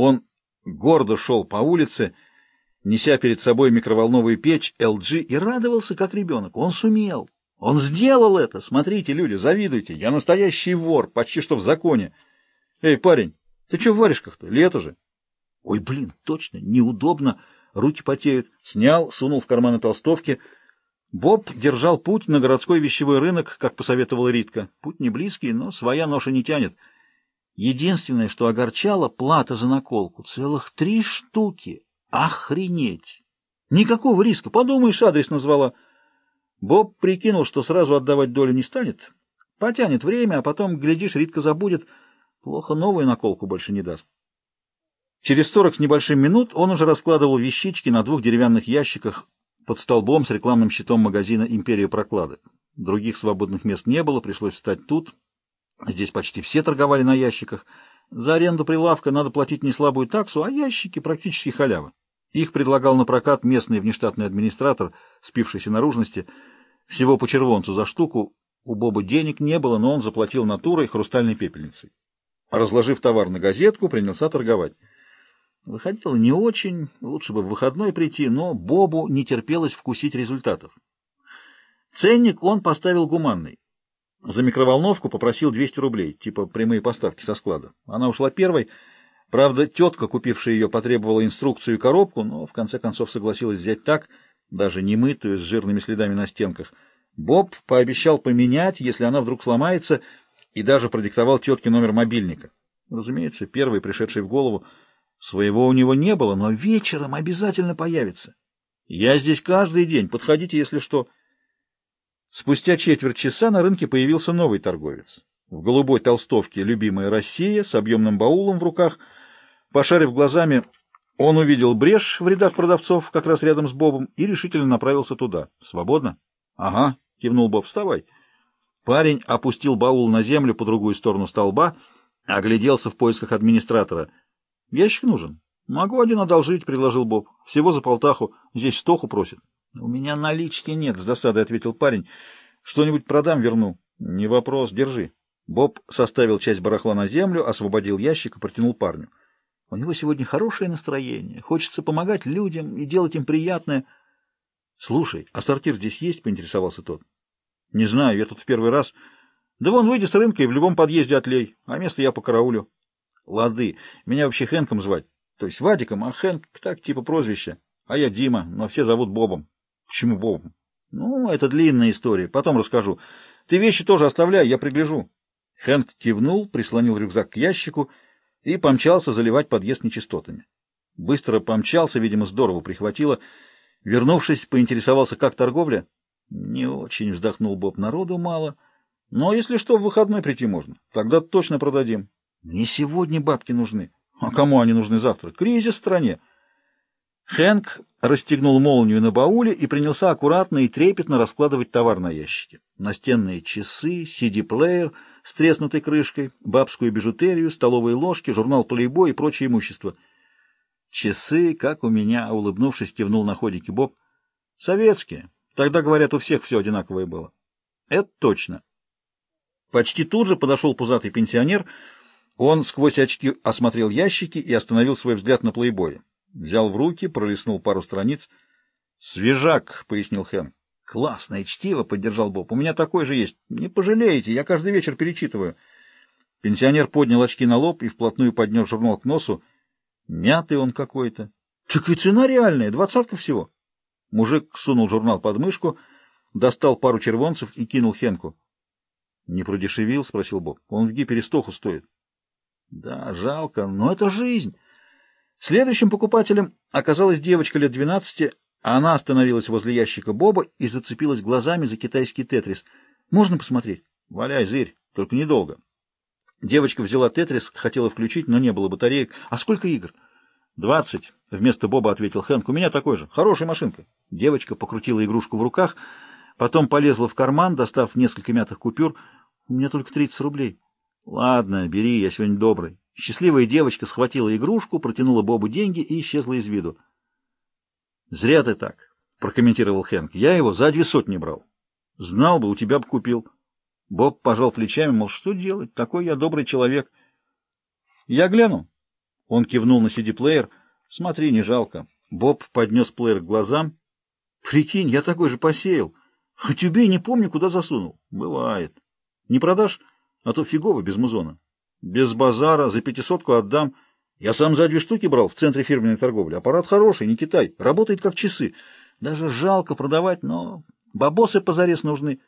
Он гордо шел по улице, неся перед собой микроволновую печь LG и радовался, как ребенок. Он сумел. Он сделал это. Смотрите, люди, завидуйте. Я настоящий вор, почти что в законе. Эй, парень, ты что в варежках-то? Лето же. Ой, блин, точно, неудобно. Руки потеют. Снял, сунул в карманы толстовки. Боб держал путь на городской вещевой рынок, как посоветовала Ритка. Путь не близкий, но своя ноша не тянет. Единственное, что огорчало, плата за наколку. Целых три штуки. Охренеть! Никакого риска. Подумаешь, адрес назвала. Боб прикинул, что сразу отдавать долю не станет. Потянет время, а потом, глядишь, Ритка забудет. Плохо новую наколку больше не даст. Через сорок с небольшим минут он уже раскладывал вещички на двух деревянных ящиках под столбом с рекламным щитом магазина «Империя прокладок». Других свободных мест не было, пришлось встать тут. Здесь почти все торговали на ящиках. За аренду прилавка надо платить неслабую таксу, а ящики практически халява. Их предлагал на прокат местный внештатный администратор, спившийся наружности, всего по червонцу за штуку. У Боба денег не было, но он заплатил натурой хрустальной пепельницей. Разложив товар на газетку, принялся торговать. Выходило не очень, лучше бы в выходной прийти, но Бобу не терпелось вкусить результатов. Ценник он поставил гуманный. За микроволновку попросил 200 рублей, типа прямые поставки со склада. Она ушла первой. Правда, тетка, купившая ее, потребовала инструкцию и коробку, но в конце концов согласилась взять так, даже не мытую, с жирными следами на стенках. Боб пообещал поменять, если она вдруг сломается, и даже продиктовал тетке номер мобильника. Разумеется, первый, пришедший в голову, Своего у него не было, но вечером обязательно появится. Я здесь каждый день, подходите, если что. Спустя четверть часа на рынке появился новый торговец. В голубой толстовке «Любимая Россия» с объемным баулом в руках. Пошарив глазами, он увидел брешь в рядах продавцов, как раз рядом с Бобом, и решительно направился туда. «Свободно?» «Ага», — кивнул Боб, — «вставай». Парень опустил баул на землю по другую сторону столба, огляделся в поисках администратора — Ящик нужен. Могу один одолжить, предложил Боб. Всего за полтаху. Здесь стоху просит. У меня налички нет, с досадой ответил парень. Что-нибудь продам, верну. Не вопрос, держи. Боб составил часть барахла на землю, освободил ящик и протянул парню. У него сегодня хорошее настроение. Хочется помогать людям и делать им приятное. Слушай, а сортир здесь есть? Поинтересовался тот. Не знаю, я тут в первый раз. Да вон, выйди с рынка и в любом подъезде отлей, а место я по караулю. Лады. Меня вообще Хэнком звать. То есть Вадиком, а Хэнк так типа прозвище. А я Дима, но все зовут Бобом. Почему Бобом? Ну, это длинная история. Потом расскажу. Ты вещи тоже оставляй, я пригляжу. Хэнк кивнул, прислонил рюкзак к ящику и помчался заливать подъезд нечистотами. Быстро помчался, видимо, здорово прихватило. Вернувшись, поинтересовался, как торговля. Не очень вздохнул Боб. Народу мало. Но если что, в выходной прийти можно. Тогда точно продадим. Мне сегодня бабки нужны. А кому они нужны завтра? Кризис в стране. Хэнк расстегнул молнию на бауле и принялся аккуратно и трепетно раскладывать товар на ящике. Настенные часы, CD-плеер с треснутой крышкой, бабскую бижутерию, столовые ложки, журнал «Плейбой» и прочее имущество. Часы, как у меня, улыбнувшись, кивнул на ходике Боб. Советские. Тогда, говорят, у всех все одинаковое было. Это точно. Почти тут же подошел пузатый пенсионер — он сквозь очки осмотрел ящики и остановил свой взгляд на плейбое. Взял в руки, пролистнул пару страниц. «Свежак», — пояснил Хэн. «Классное чтиво», — поддержал Боб. «У меня такой же есть. Не пожалеете, я каждый вечер перечитываю». Пенсионер поднял очки на лоб и вплотную поднес журнал к носу. Мятый он какой-то. Так и цена реальная, двадцатка всего. Мужик сунул журнал под мышку, достал пару червонцев и кинул Хенку. — Не продешевил? — спросил Боб. — Он в гипере стоит. Да, жалко, но это жизнь. Следующим покупателем оказалась девочка лет двенадцати. Она остановилась возле ящика Боба и зацепилась глазами за китайский тетрис. «Можно посмотреть?» «Валяй, зырь, только недолго». Девочка взяла тетрис, хотела включить, но не было батареек. «А сколько игр?» «Двадцать», — вместо Боба ответил Хэнк. «У меня такой же. Хорошая машинка». Девочка покрутила игрушку в руках, потом полезла в карман, достав несколько мятых купюр. «У меня только тридцать рублей». «Ладно, бери, я сегодня добрый». Счастливая девочка схватила игрушку, протянула Бобу деньги и исчезла из виду. «Зря ты так», — прокомментировал Хэнк. «Я его за две сотни брал. Знал бы, у тебя бы купил». Боб пожал плечами, мол, что делать? Такой я добрый человек. «Я гляну». Он кивнул на CD-плеер. Смотри, не жалко. Боб поднес плеер к глазам. Прикинь, я такой же посеял. Хоть убей, не помню, куда засунул. Бывает. Не продашь? А то фигово, без музона. Без базара, за пятисотку отдам. Я сам за две штуки брал в центре фирменной торговли. Аппарат хороший, не Китай. Работает как часы. Даже жалко продавать, но бабосы позарез нужны.